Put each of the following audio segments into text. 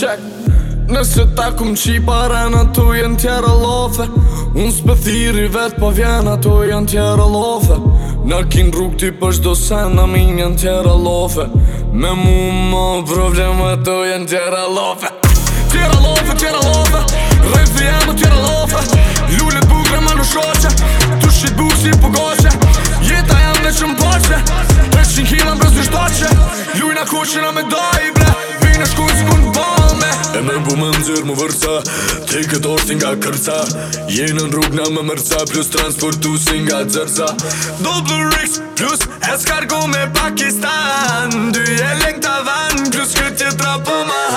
qek Nëse ta këm qipa rena, to jenë tjera lofe Unë s'pe thiri vetë po vjena, to jenë tjera lofe Në kin rrug ti pësht do sen, a min jenë tjera lofe Me mu më vrovleme, to jenë tjera lofe Tjera lofe, tjera lofe, rëjtë vjena tjera lofe Lullet bukre më në shoqe, tu shqit buk si pëgoqe Jeta jam dhe që më poqe, 500 kila më brezu shtoqe Lujna kushina me dojbre, E me bu më nëzirë më vërca Ti këtë orë si nga kërca Jenë në rrug në më mërca Plus transportu si nga dzerza Double plus Eskargo me Pakistan Dy e lengë van Plus këtë jetra për man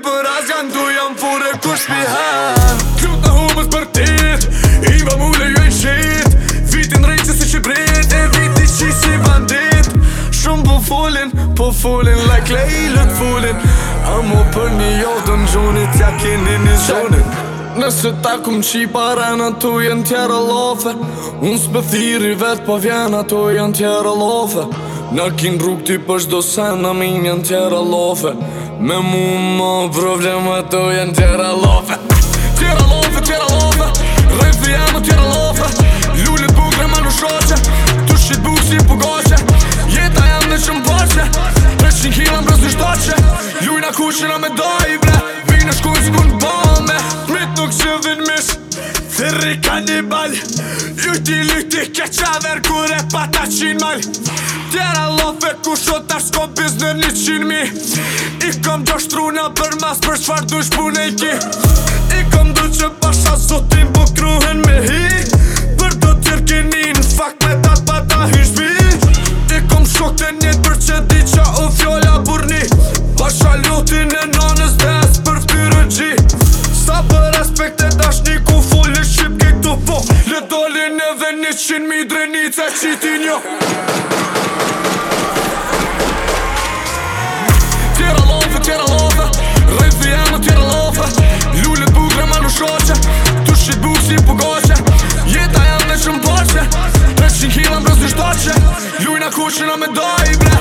për as janë du jam fure kush pi hen Kjo të humës për tit, i va mule ju e shit Vitin rejtë që si shqibrit, e viti që si vandit Shumë po folin, po folin, like lej lët folin Amo për një jodën gjonit ja keni një zonit Nëse ta kum qi pare në tu jenë tjera lofe Unë së pëthiri vet po vjena Ato jenë tjera lofe Në kin rrug ti për shdo sen në min jenë tjera lofe Me mu më probleme të janë tjera lofe Tjera lofe, tjera lofe Rëjtë jemë tjera lofe Lullit bukre ma në shoqe Tu shqit bukë si Jeta jam në që më poqe Preshin kila më brëz një shtoqe Lujna kushina me dojbre Vinë shkujnë si kundë bombe Mit nuk që Sirri kanibali Lyhti lyhti keqa vergure pa pata qin mal Tjera lofe ku shot ta shko biznër një qin mi I kom do shtru në për mas për qfar du shpune i ki I kom du që pasha zotin bu po kruhen me hik një qënë mi drenica qiti njo Tjera lofe, tjera lofe Rëzë jemë tjera lofe Lullet bugre ma në shoqe Tu shqit bukë si pëgoqe po Jeta jam në qënë poqe 300 kila më brëzë një shtoqe Lujna kushina me doj i bre